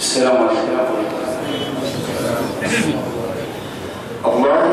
السلام عليكم. الله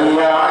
Yeah.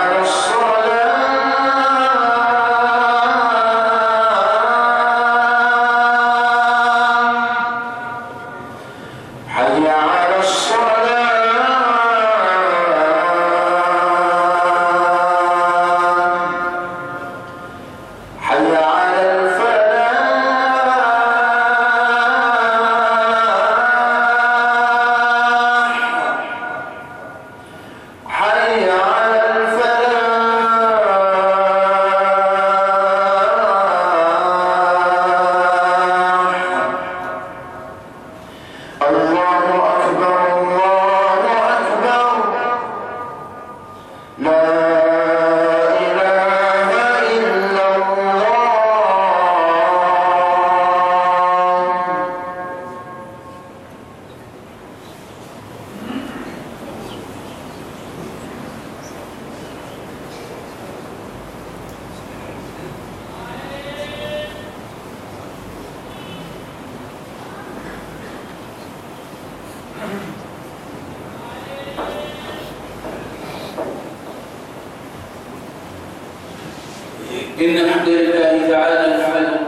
إن الحمد لله تعالى نحمده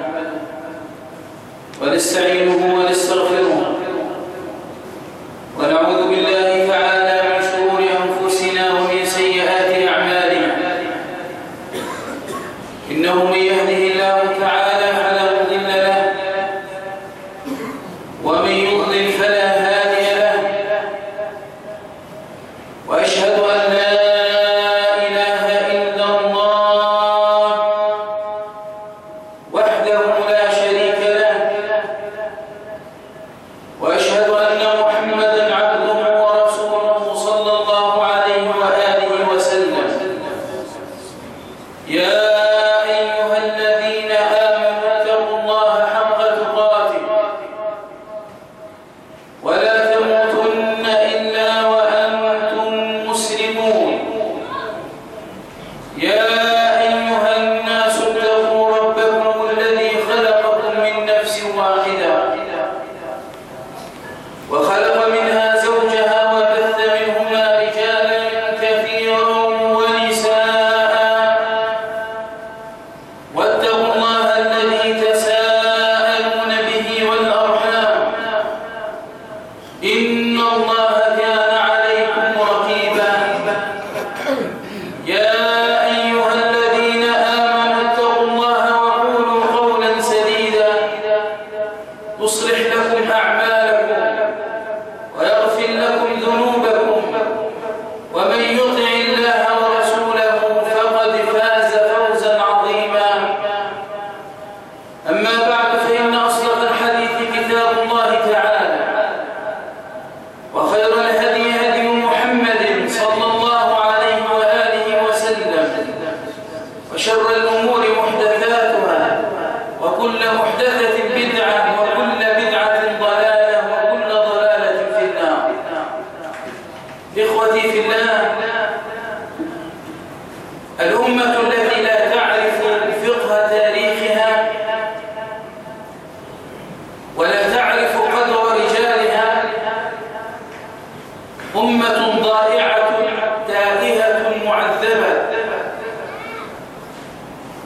ونستعينه ونستغفره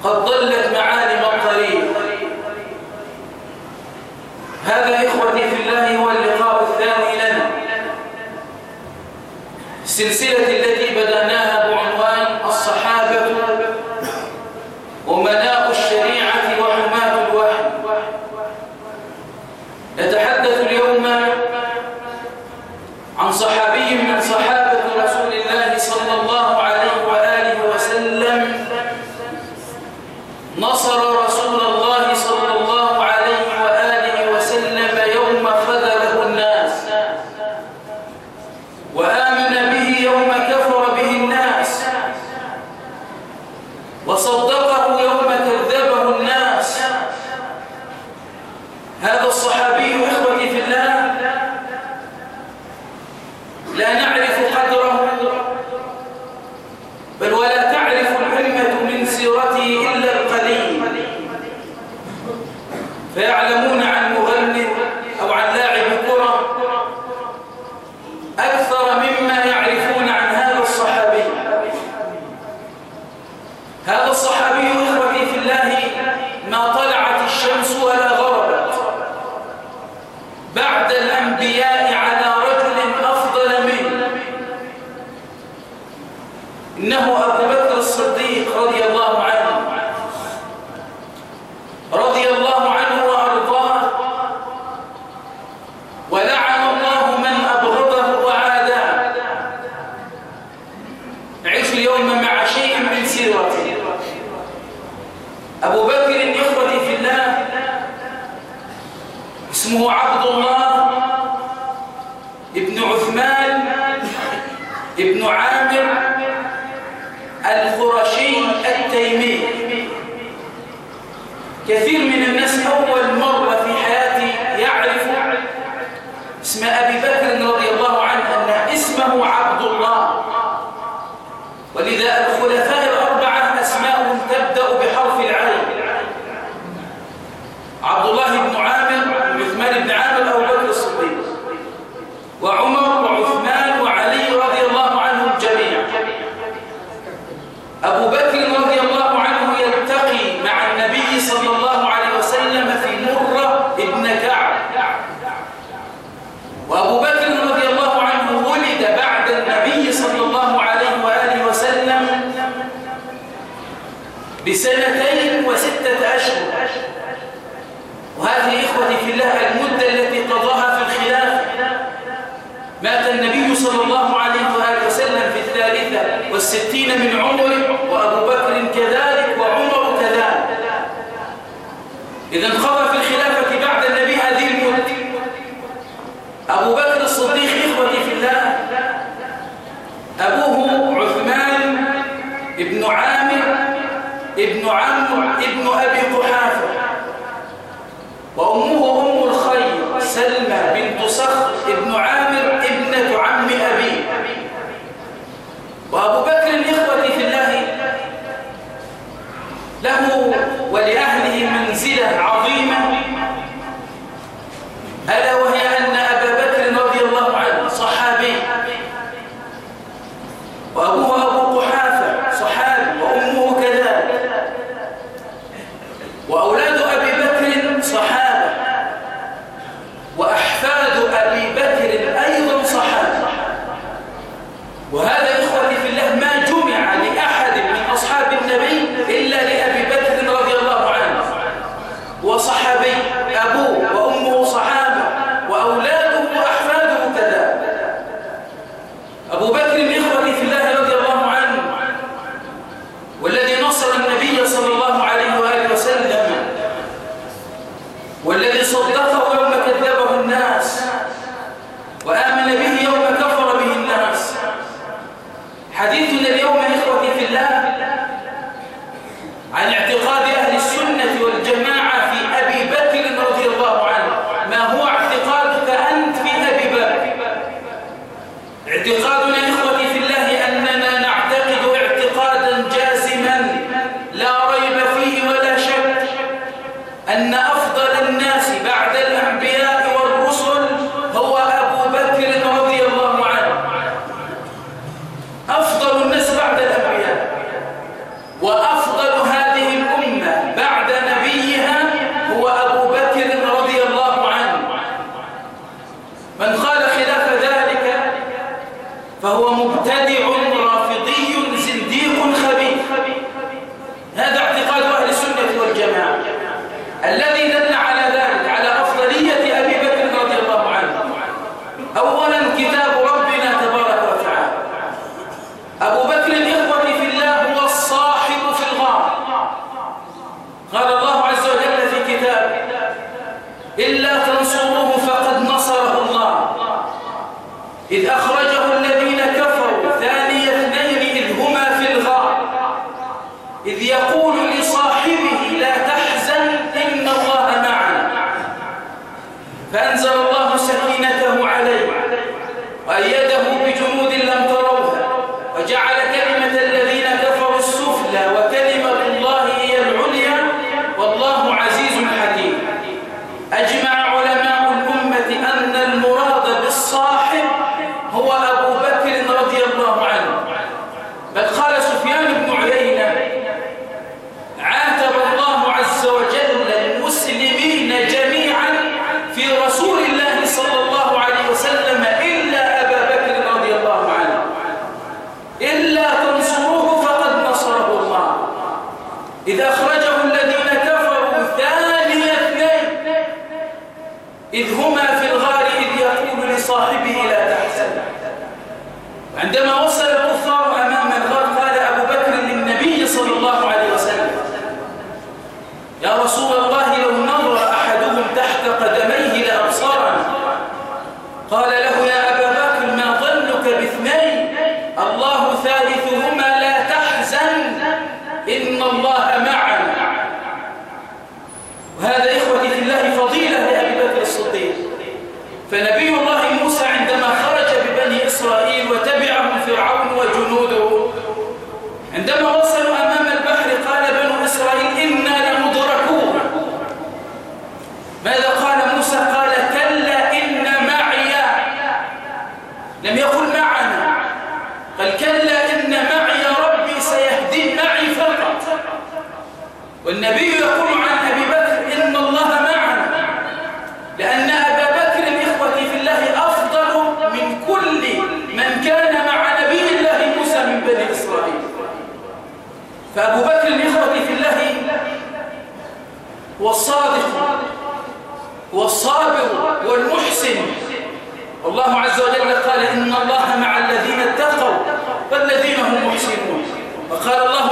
قد ضلت معاني والنبي يقول عن أبي بكر إن الله معنا لأن أبا بكر الإخوة في الله أفضل من كل من كان مع نبي الله موسى من بني إسرائيل. فأبو بكر الإخوة في الله هو الصادق هو الصابر والمحسن والله عز وجل قال إن الله مع الذين اتقوا والذين هم محسنون. وقال الله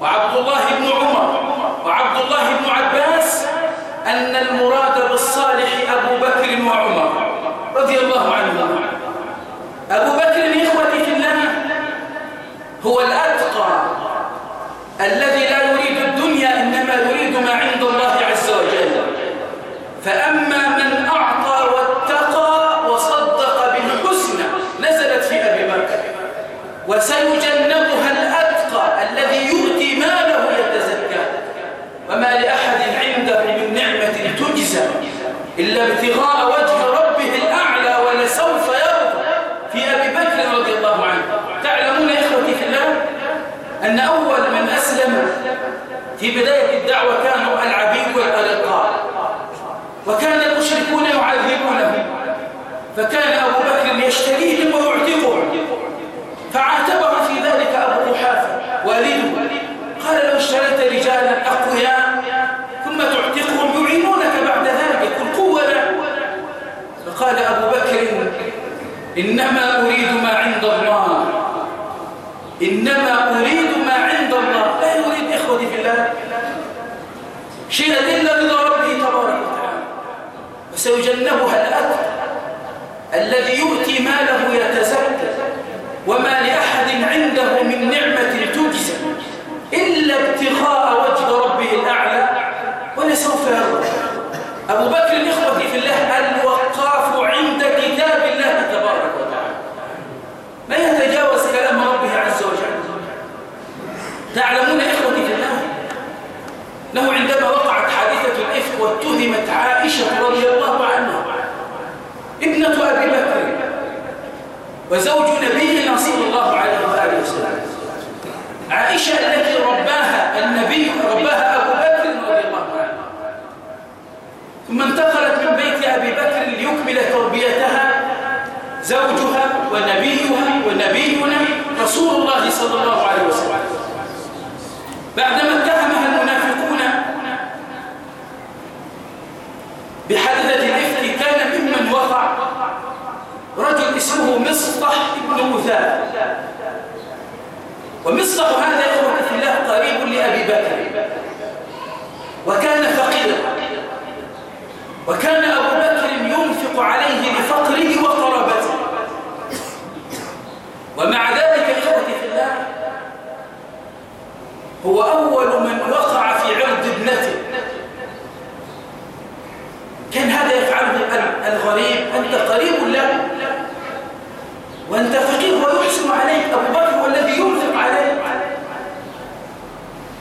وعبد الله بن عمر وعبد الله بن عباس أن المراد بالصلاة إنما أريد ما عند الله. لا يريد إخوتي في الله. شيئا إلا رضا ربه تبارك وتعالى. وسيجنبها الأتقى الذي يؤتي ماله يتزكى. وما لأحد عنده من نعمة تجزى. إلا ابتغاء وجه ربه الأعلى. ولسوف يرضى أبو بكر إخوتي في الله الوقاف عند كتاب الله تبارك وتعالى ما يتجاوز كلام ربه عز وجل تعلمون إخوتي في الله أنه عندما وقعت حادثة الإفك واتهمت عائشة رضي الله عنها ابنة أبي بكر وزوج نبينا صلى الله عليه وآله وسلم. عائشة التي رباها النبي رباها أبو بكر رضي الله عنه. ثم انتقلت من بيت أبي بكر ليكمل تربيتها زوجها ونبيها ونبينا رسول الله صلى الله عليه وسلم. بعدما اتهمها مصطح بن مثال ومصطح هذا إخوة في الله قريب لأبي بكر. وكان فقيرا. وكان أبو بكر ينفق عليه لفقره وقرابته. ومع ذلك إخوتي في الله هو أول من وقع في عرض ابنته. كان هذا يفعله الغريب. أنت قريب له. وأنت فقير ويحسن عليك أبو بكر هو الذي ينفق عليك.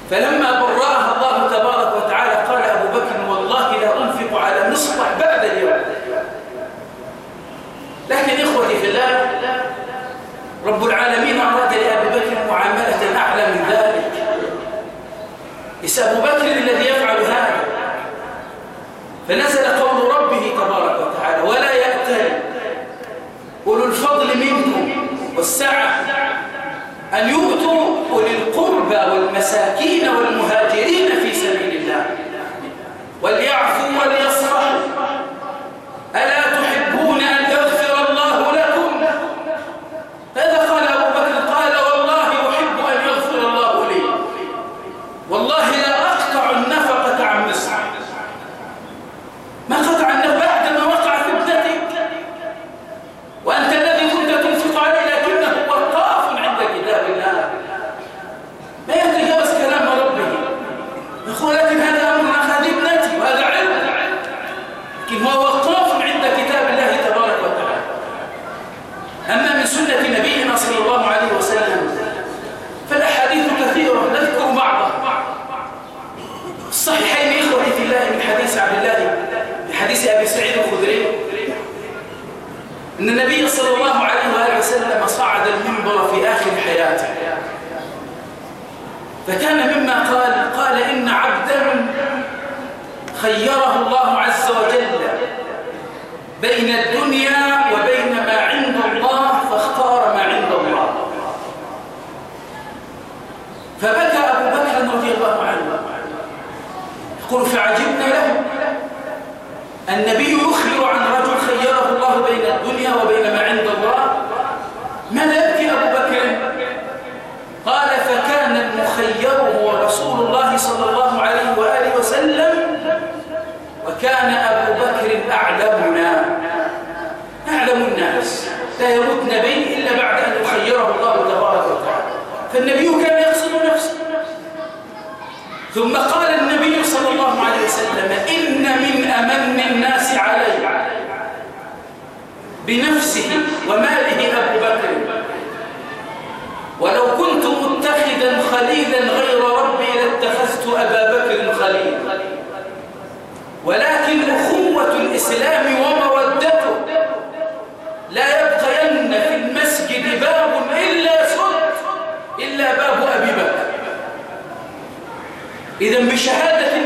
فلما برأها الله تبارك وتعالى قال أبو بكر والله لا أنفق على مصبح بعد اليوم. لكن إخوتي في الله رب العالمين أراد لأبي بكر معاملة أعلى من ذلك. إس أبو بكر الذي يفعل هذا فنزل قول ربه تبارك وتعالى ولا يأتل أولو الفضل منكم والسعة أن يؤتوا أولي القربى والمساكين والمهاجرين في سبيل الله وليعفوا وليصفحوا ألا تحبون أن يغفر الله لكم هذا قال أبو بكر قال والله أحب أن يغفر الله لي والله لا أقطع النفقة عن مصر ما قطع النفقة بعدما وقع في ابنتك وأنت الذي كنت تنفق عليه لكنه وقاف عند كتاب الله ما يتجاوز كلام ربه يقول لكن هذا أمر أخذ ابنتي وهذا علم لكن هو وقاف عند كتاب الله تبارك وتعالى أما من سنة نبينا صلى الله عليه وسلم فالأحاديث كثيرة نذكر بعضها الصحيحين إخوتي في الله من حديث عبد الله من حديث أبي سعيد الخدري أن النبي صلى الله عليه وآله وسلم صعد المنبر في آخر حياته فكان مما قال قال إن عبدا خيره الله عز وجل بين الدنيا وبين ما عند الله فاختار ما عند الله فبكى أبو بكر رضي الله عنه يقول فعجبنا له النبي يخبر عن رجل خيره الله بين الدنيا وبين ما عند الله ماذا يبكي أبو بكر قال فكان المخير هو رسول الله صلى الله عليه وآله وسلم وكان أبو بكر أعلمنا أعلم الناس لا يموت نبي إلا بعد أن يخيره الله تبارك وتعالى فالنبي كان يقصد نفسه ثم قال النبي صلى الله عليه وسلم إن من أمن الناس علي بنفسه وماله أبو بكر. ولو كنت متخذا خليلا غير ربي لاتخذت أبا بكر خليلا. ولكن أخوة الإسلام ومودته لا يبقين في المسجد باب إلا سد إلا باب أبي بكر. إذا بشهادة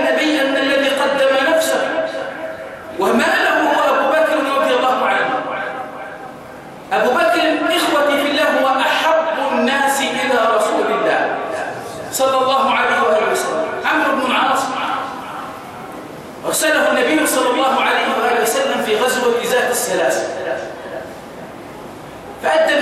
ثلاثة فأدى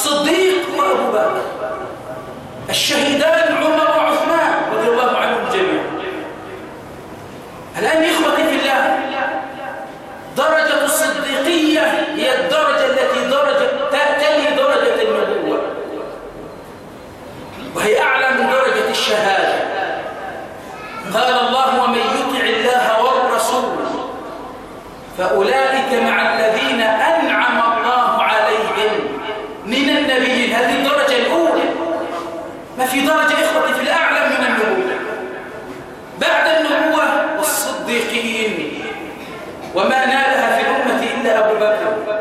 الصديق وأبو بكر. الشهيدان عمر وعثمان رضي الله عنهم جميعا. الآن إخوتي في الله درجة الصديقية هي الدرجة التي درجة تأتي درجة النبوة. وهي أعلى من درجة الشهادة. قال الله ومن يطع الله والرسول فأولئك مع في درجة إخوتي في الأعلى من النبوة. بعد النبوة والصديقين. وما نالها في الأمة إلا أبو بكر.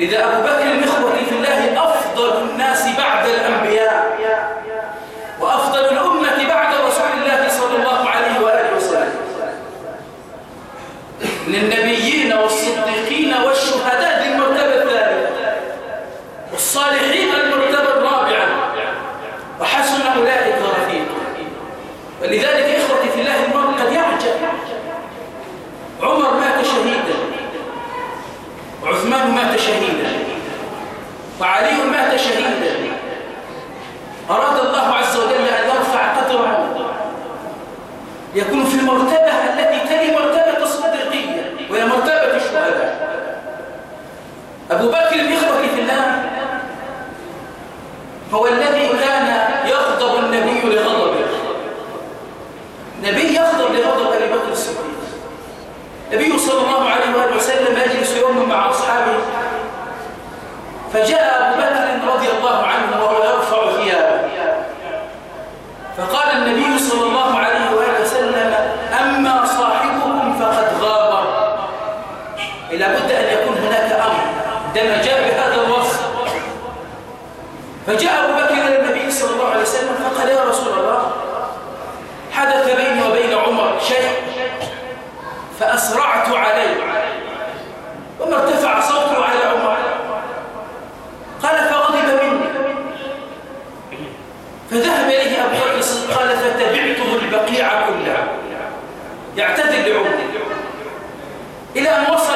لذا أبو بكر إخوتي في الله أفضل الناس بعد الأنبياء. وأفضل الأمة بعد رسول الله صلى الله عليه وآله وسلم. من النبيين والصديقين والشهداء المرتبة الثالثة. والصالحين لذلك يعتدل لعمر إلى أن وصل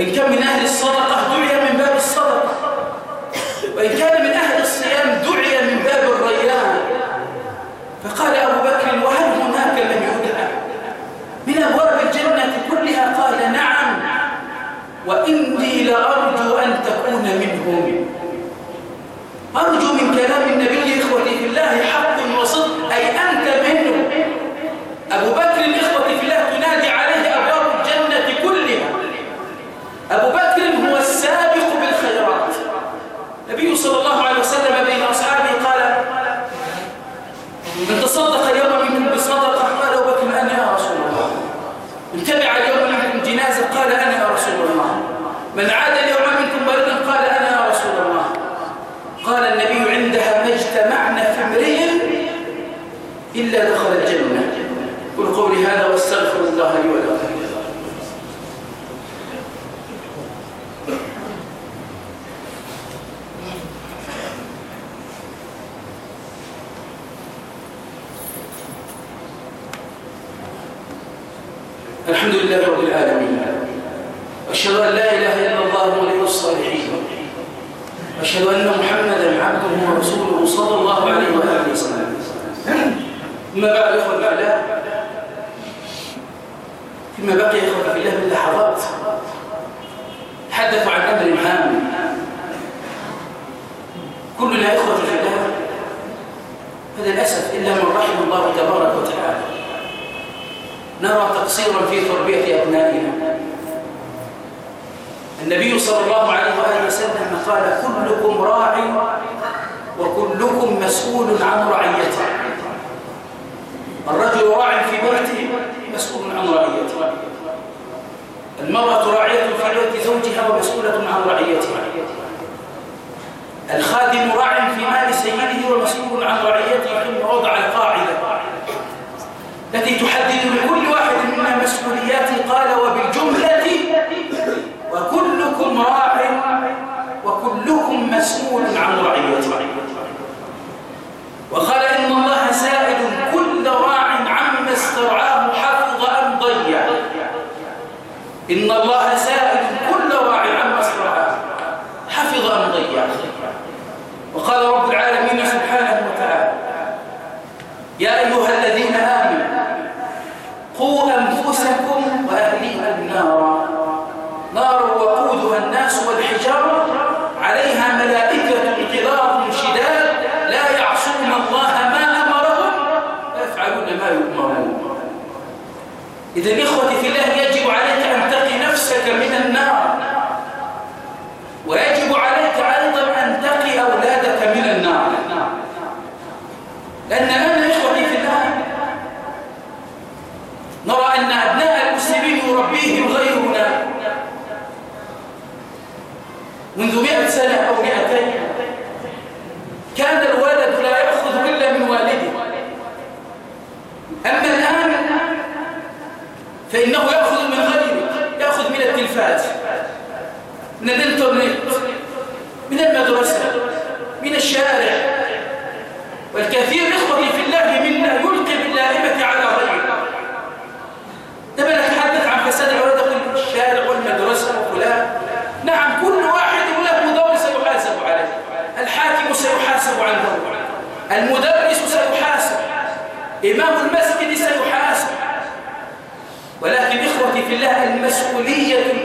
وإن كان من أهل الصدقة دعي من باب الصدقة. وإن كان من أهل الصيام دعي من باب الريان. فقال أبو بكر وهل هناك من يدعى؟ من أبواب الجنة كلها قال نعم. وإني لأرجو أن تكون منهم. أرجو من كلام النبي إخوتي في الله حق وصدق أي أنت منه أبو بكر إخوتي في الله تنادي عليه أبواب الجنة كلها أبو بكر هو السابق بالخيرات النبي صلى الله عليه وسلم بين أصحابه قال من تصدق اليوم منكم بصدقة قال أبو بكر أنا يا رسول الله من تبع اليوم منكم جنازة قال أنا يا رسول الله من عاد اليوم منكم مريضا قال أنا يا رسول الله. قال النبي عندها ما اجتمعنا في امرئ إلا دخل الجنة. قل قولي هذا واستغفر الله لي ولكم. الحمد لله رب العالمين. أشهد أن لا إله إلا الله ولي الصالحين. أشهد أن محمدا عبده ورسوله صلى الله عليه وآله وسلم. أما بعد إخوة الأعلام فيما بقي إخوة في الله من لحظات تحدثوا عن أمر هام. كلنا إخوة الله فللأسف إلا من رحم الله تبارك وتعالى نرى تقصيرا في تربية أبنائنا. النبي صلى الله عليه وآله وسلم قال كلكم راع وكلكم مسؤول عن رعيته. الرجل راع في بيته مسؤول عن رعيته. المرأة راعية في بيت زوجها ومسؤولة عن رعيتها. الخادم راع في مال سيده ومسؤول عن رعيته ثم وضع القاعدة التي تحدد مسؤول عن رعيته وقال إذا إخوتي في الله يجب عليك أن تقي نفسك من النار. immediately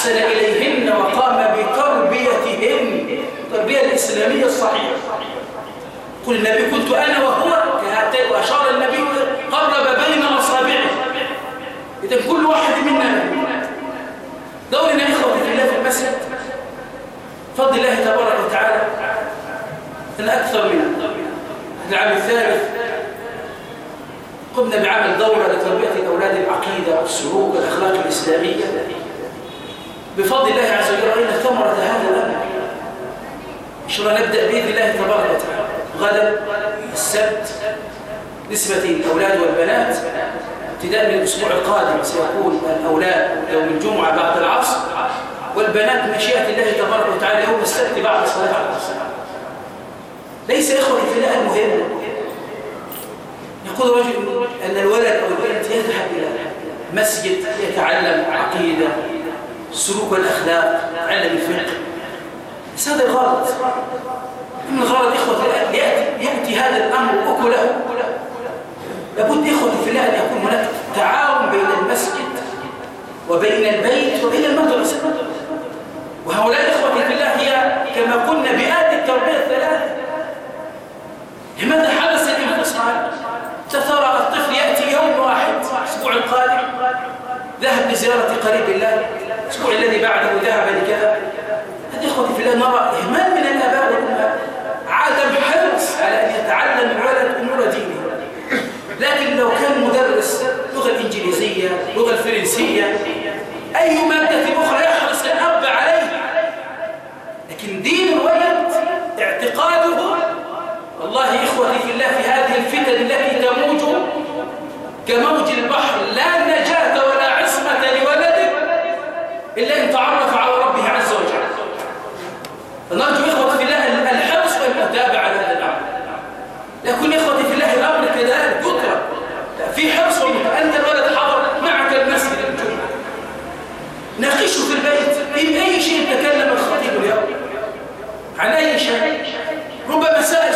أحسن إليهن وقام بتربيتهن. التربية الإسلامية الصحيحة. قل النبي كنت أنا وهو كهاتين وأشار النبي قرب بين أصابعه إذا كل واحد منا دورنا إخوة في الله في المسجد. فضل الله تبارك وتعالى أن أكثر من العام الثالث قمنا بعمل دورة لتربية الأولاد العقيدة والسلوك والأخلاق الإسلامية. بفضل الله عز وجل رأينا ثمرة هذا الأمر. إن شاء الله نبدأ بإذن الله تبارك وتعالى. غدا السبت نسبة الأولاد والبنات. ابتداء من الأسبوع القادم سيكون الأولاد يوم الجمعة بعد العصر. والبنات مشيئة الله تبارك وتعالى يوم السبت بعد صلاة العصر. ليس إخوة الفلاء المهم يقول رجل أن الولد أو البنت يذهب إلى مسجد يتعلم عقيدة. السلوك والأخلاق تعلم الفقه بس هذا الغرض من الغرض إخوة يأتي, يأتي هذا الأمر أكلة. لابد إخوة في الله أن يكون هناك تعاون بين المسجد وبين البيت وبين المدرسة. وهؤلاء إخوة في الله هي كما قلنا بآد التربية الثلاث لماذا حدث الانفصال ترى الطفل يأتي يوم واحد الأسبوع القادم ذهب لزيارة قريب الله الأسبوع الذي بعده ذهب لكذا. هذه إخوتي في الله نرى إهمال من الآباء والأمهات. عدم حرص على أن يتعلم الولد أمور دينه. لكن لو كان مدرس اللغة الإنجليزية اللغة الفرنسية أي مادة أخرى يحرص الأب عليه. لكن دين الولد اعتقاده. والله إخوتي في الله في هذه الفتن التي تموج كموج البحر لا إلا أن تعرف على ربه عز وجل. فنرجو إخوة في الله الحرص والمتابعة لهذا هذا الأمر. لكن إخوتي في الله الأمر كذلك يترك. في حرص أنت الولد حضر معك المسجد الجمعة. ناقشه في البيت من أي شيء تكلم الخطيب اليوم. عن أي شيء؟ ربما سائل